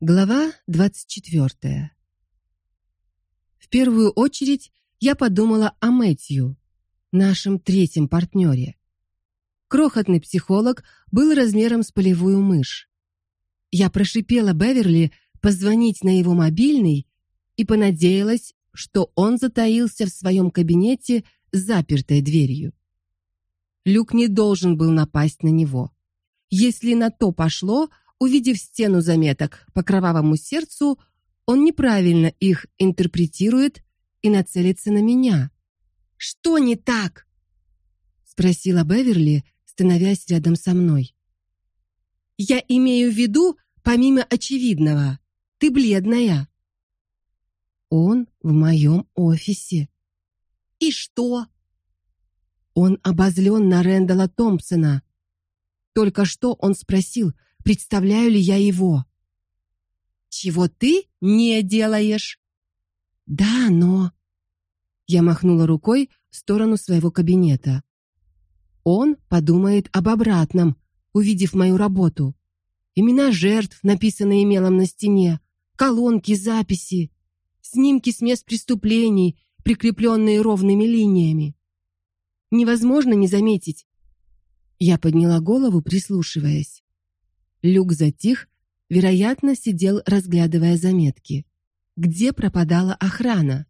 Глава двадцать четвертая. В первую очередь я подумала о Мэтью, нашем третьем партнере. Крохотный психолог был размером с полевую мышь. Я прошипела Беверли позвонить на его мобильный и понадеялась, что он затаился в своем кабинете запертой дверью. Люк не должен был напасть на него. Если на то пошло, Увидев стену заметок по кровавому сердцу, он неправильно их интерпретирует и нацелится на меня. Что не так? спросила Беверли, становясь рядом со мной. Я имею в виду, помимо очевидного, ты бледная. Он в моем офисе. И что? Он обозлен на Рэндала Томпсона. Только что он спросил, представляю ли я его. Чего ты не делаешь? Да, но я махнула рукой в сторону своего кабинета. Он подумает об обратном, увидев мою работу. Имена жертв, написанные мелом на стене, колонки, записи, снимки с мест преступлений, прикрепленные ровными линиями. Невозможно не заметить. Я подняла голову, прислушиваясь. Люк затих, вероятно, сидел, разглядывая заметки. Где пропадала охрана?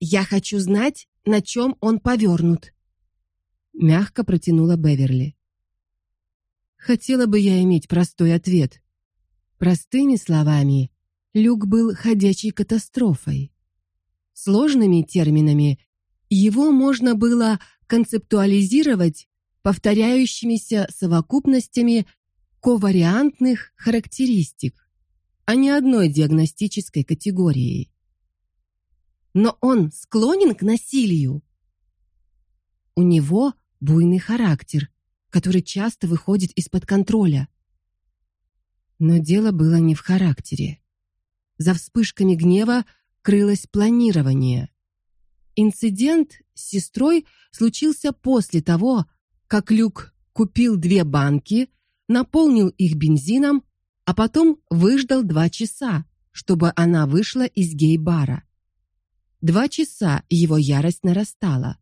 Я хочу знать, на чем он повернут. Мягко протянула Беверли. Хотела бы я иметь простой ответ. Простыми словами, Люк был ходячей катастрофой. Сложными терминами его можно было концептуализировать повторяющимися совокупностями ковариантных характеристик, а не одной диагностической категорией. Но он склонен к насилию. У него буйный характер, который часто выходит из-под контроля. Но дело было не в характере. За вспышками гнева крылось планирование. Инцидент с сестрой случился после того, как Люк купил две банки наполнил их бензином, а потом выждал два часа, чтобы она вышла из гей-бара. Два часа его ярость нарастала,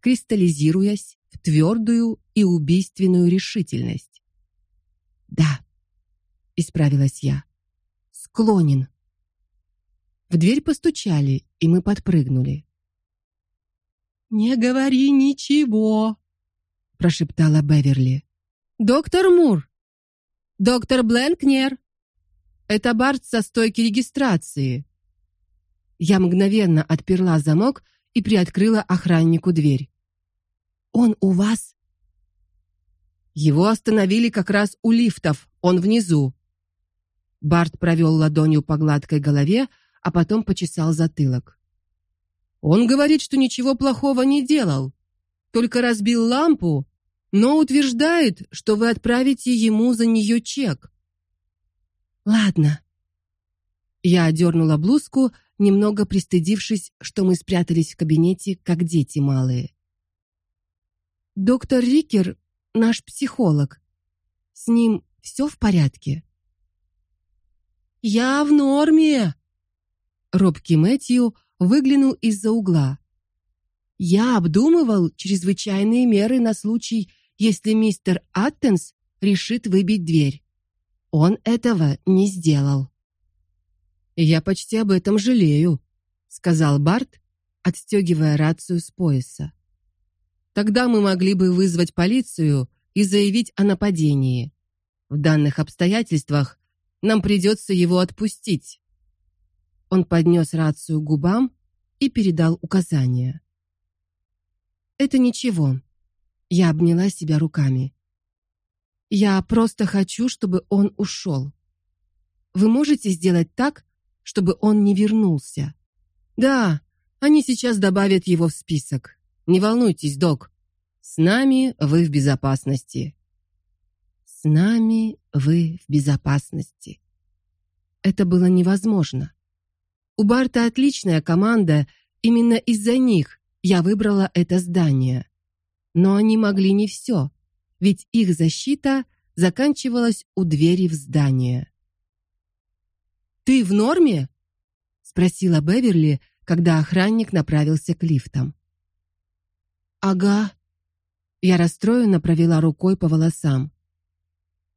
кристаллизируясь в твердую и убийственную решительность. Да, исправилась я. Склонен. В дверь постучали, и мы подпрыгнули. Не говори ничего, прошептала Беверли. Доктор Мур, Доктор Бленкнер. Это Барт со стойки регистрации. Я мгновенно отперла замок и приоткрыла охраннику дверь. Он у вас? Его остановили как раз у лифтов. Он внизу. Барт провел ладонью по гладкой голове, а потом почесал затылок. Он говорит, что ничего плохого не делал, только разбил лампу но утверждает, что вы отправите ему за нее чек. Ладно. Я одернула блузку, немного пристыдившись, что мы спрятались в кабинете, как дети малые. Доктор Рикер наш психолог. С ним все в порядке. Я в норме. Робкий Мэтью выглянул из-за угла. Я обдумывал чрезвычайные меры на случай, если мистер Аттенс решит выбить дверь. Он этого не сделал. Я почти об этом жалею, сказал Барт, отстегивая рацию с пояса. Тогда мы могли бы вызвать полицию и заявить о нападении. В данных обстоятельствах нам придется его отпустить. Он поднес рацию к губам и передал указания. Это ничего. Я обняла себя руками. Я просто хочу, чтобы он ушел. Вы можете сделать так, чтобы он не вернулся? Да, они сейчас добавят его в список. Не волнуйтесь, док. С нами вы в безопасности. С нами вы в безопасности. Это было невозможно. У Барта отличная команда, именно из-за них я выбрала это здание. Но они могли не все, ведь их защита заканчивалась у двери в здание. Ты в норме? спросила Беверли, когда охранник направился к лифтам. Ага. Я расстроенно провела рукой по волосам.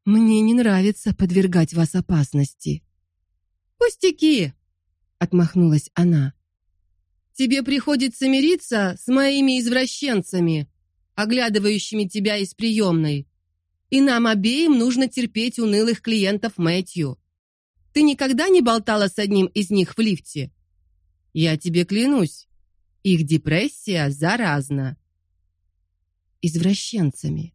Мне не нравится подвергать вас опасности. Пустяки, отмахнулась она. Тебе приходится мириться с моими извращенцами, оглядывающими тебя из приемной. И нам обеим нужно терпеть унылых клиентов Мэтью. Ты никогда не болтала с одним из них в лифте? Я тебе клянусь, их депрессия заразна. Извращенцами.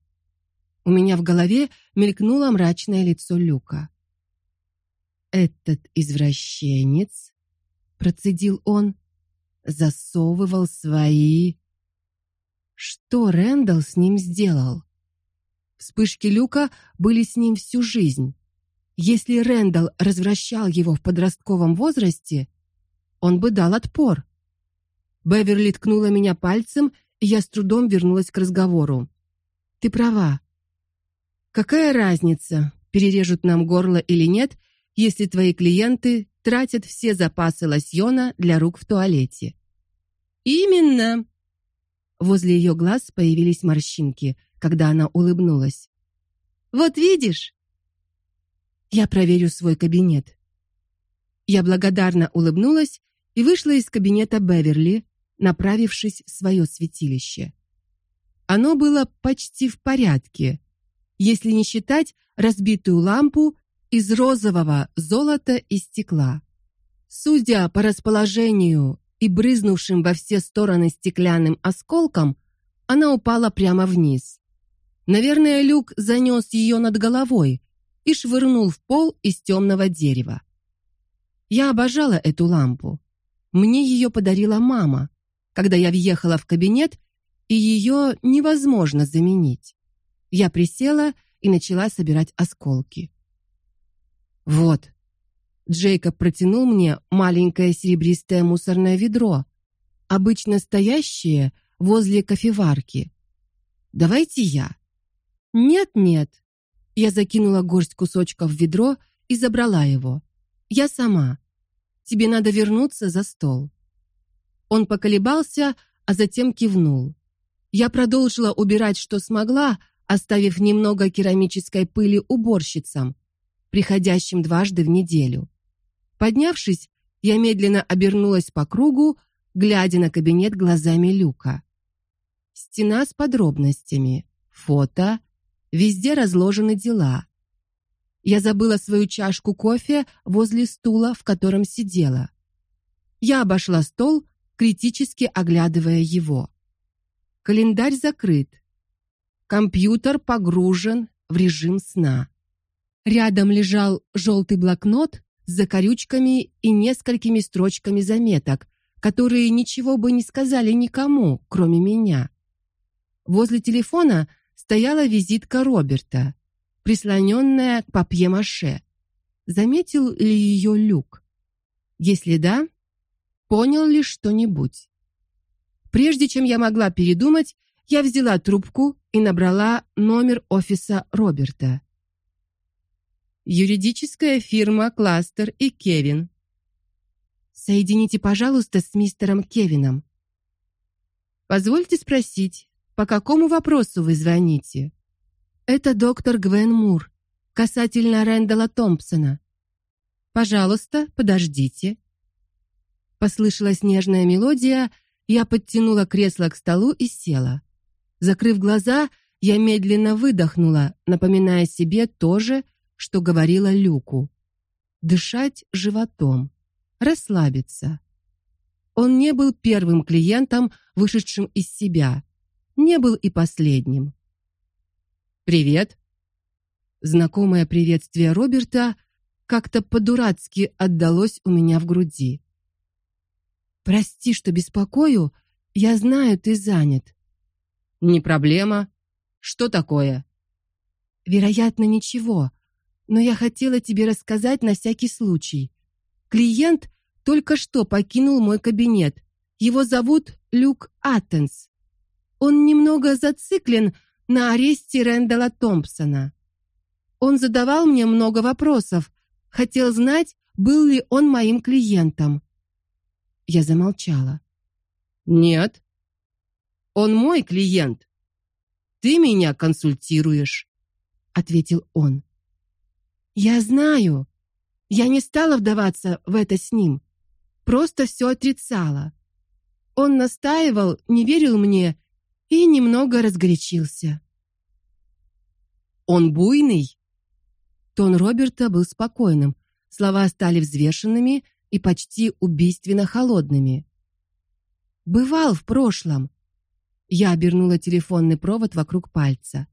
У меня в голове мелькнуло мрачное лицо Люка. Этот извращенец, процедил он, засовывал свои Что Рэндалл с ним сделал? Вспышки Люка были с ним всю жизнь. Если Рэндалл развращал его в подростковом возрасте, он бы дал отпор. Беверли ткнула меня пальцем, и я с трудом вернулась к разговору. Ты права. Какая разница, перережут нам горло или нет, если твои клиенты тратят все запасы лосьона для рук в туалете? Именно. Возле ее глаз появились морщинки, когда она улыбнулась. Вот видишь? Я проверю свой кабинет. Я благодарно улыбнулась и вышла из кабинета Беверли, направившись в свое святилище. Оно было почти в порядке, если не считать разбитую лампу из розового золота и стекла. Судя по расположению и брызнувшим во все стороны стеклянным осколкам, она упала прямо вниз. Наверное, Люк занес ее над головой и швырнул в пол из темного дерева. Я обожала эту лампу. Мне ее подарила мама, когда я въехала в кабинет, и ее невозможно заменить. Я присела и начала собирать осколки. Вот. Джейкоб протянул мне маленькое серебристое мусорное ведро, обычно стоящее возле кофеварки. Давайте я. Нет, нет. Я закинула горсть кусочков в ведро и забрала его. Я сама. Тебе надо вернуться за стол. Он поколебался, а затем кивнул. Я продолжила убирать, что смогла, оставив немного керамической пыли уборщицам, приходящим дважды в неделю. Поднявшись, я медленно обернулась по кругу, глядя на кабинет глазами Люка. Стена с подробностями, фото, везде разложены дела. Я забыла свою чашку кофе возле стула, в котором сидела. Я обошла стол, критически оглядывая его. Календарь закрыт. Компьютер погружен в режим сна. Рядом лежал желтый блокнот с закорючками и несколькими строчками заметок, которые ничего бы не сказали никому, кроме меня. Возле телефона стояла визитка Роберта, прислоненная к папье-маше. Заметил ли ее Люк? Если да, понял ли что-нибудь? Прежде чем я могла передумать, я взяла трубку и набрала номер офиса Роберта. Юридическая фирма Кластер и Кевин. Соедините, пожалуйста, с мистером Кевином. Позвольте спросить, по какому вопросу вы звоните? Это доктор Гвен Мур, касательно Рэндала Томпсона. Пожалуйста, подождите. Послышалась нежная мелодия, я подтянула кресло к столу и села. Закрыв глаза, я медленно выдохнула, напоминая себе то же, что говорила Люку. Дышать животом, расслабиться. Он не был первым клиентом, вышедшим из себя, не был и последним. Привет. Знакомое приветствие Роберта как-то по-дурацки отдалось у меня в груди. Прости, что беспокою, я знаю, ты занят. Не проблема. Что такое? Вероятно, ничего. Но я хотела тебе рассказать на всякий случай. Клиент только что покинул мой кабинет. Его зовут Люк Аттенс. Он немного зациклен на аресте Рэндала Томпсона. Он задавал мне много вопросов, хотел знать, был ли он моим клиентом. Я замолчала. Нет. Он мой клиент. Ты меня консультируешь, ответил он. Я знаю. Я не стала вдаваться в это с ним. Просто все отрицала. Он настаивал, не верил мне и немного разгорячился. Он буйный? Тон Роберта был спокойным, слова стали взвешенными и почти убийственно холодными. Бывал в прошлом. Я обернула телефонный провод вокруг пальца.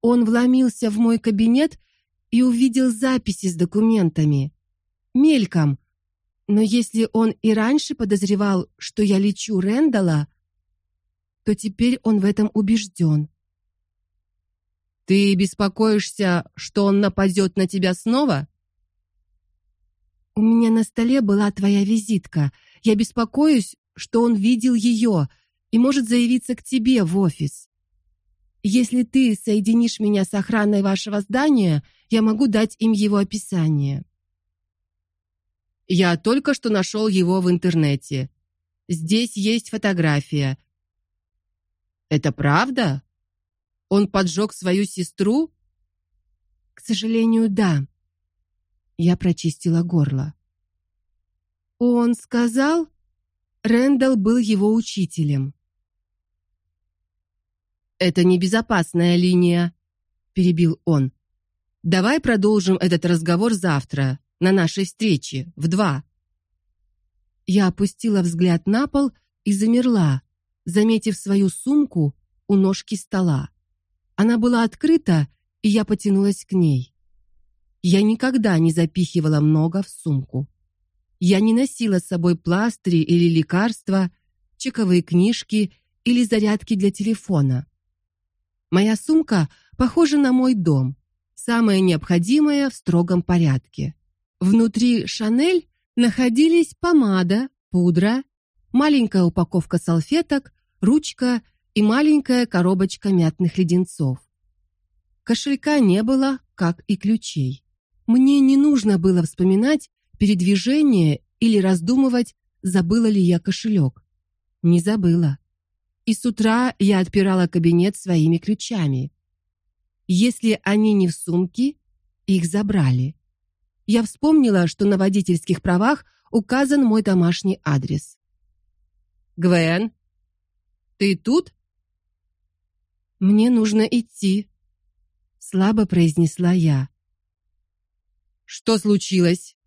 Он вломился в мой кабинет и увидел записи с документами. Мельком. Но если он и раньше подозревал, что я лечу Рендала, то теперь он в этом убежден. Ты беспокоишься, что он нападет на тебя снова? У меня на столе была твоя визитка. Я беспокоюсь, что он видел ее и может заявиться к тебе в офис. Если ты соединишь меня с охраной вашего здания, я могу дать им его описание. Я только что нашел его в интернете. Здесь есть фотография. Это правда? Он поджег свою сестру? К сожалению, да. Я прочистила горло. Он сказал, Рэндалл был его учителем. Это небезопасная линия, перебил он. Давай продолжим этот разговор завтра на нашей встрече в два. Я опустила взгляд на пол и замерла, заметив свою сумку у ножки стола. Она была открыта, и я потянулась к ней. Я никогда не запихивала много в сумку. Я не носила с собой пластыри или лекарства, чековые книжки или зарядки для телефона. Моя сумка похожа на мой дом, самое необходимое в строгом порядке. Внутри Шанель находились помада, пудра, маленькая упаковка салфеток, ручка и маленькая коробочка мятных леденцов. Кошелька не было, как и ключей. Мне не нужно было вспоминать передвижение или раздумывать, забыла ли я кошелек. Не забыла. И с утра я отпирала кабинет своими ключами. Если они не в сумке, их забрали. Я вспомнила, что на водительских правах указан мой домашний адрес. Гвен, ты тут? Мне нужно идти, слабо произнесла я. Что случилось?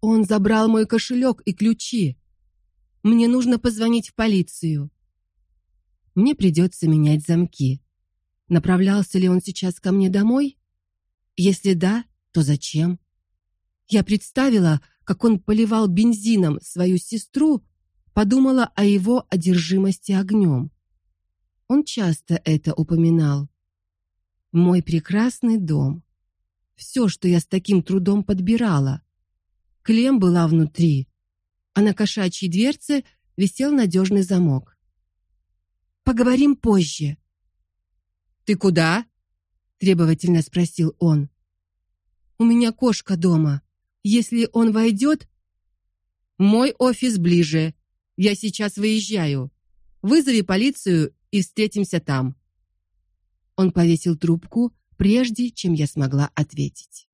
Он забрал мой кошелек и ключи. Мне нужно позвонить в полицию. Мне придется менять замки. Направлялся ли он сейчас ко мне домой? Если да, то зачем? Я представила, как он поливал бензином свою сестру, подумала о его одержимости огнем. Он часто это упоминал. Мой прекрасный дом. Все, что я с таким трудом подбирала. Клем была внутри, а на кошачьей дверце висел надежный замок. Поговорим позже. Ты куда? требовательно спросил он. У меня кошка дома. Если он войдет, мой офис ближе. Я сейчас выезжаю. Вызови полицию и встретимся там. Он повесил трубку, прежде чем я смогла ответить.